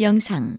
영상.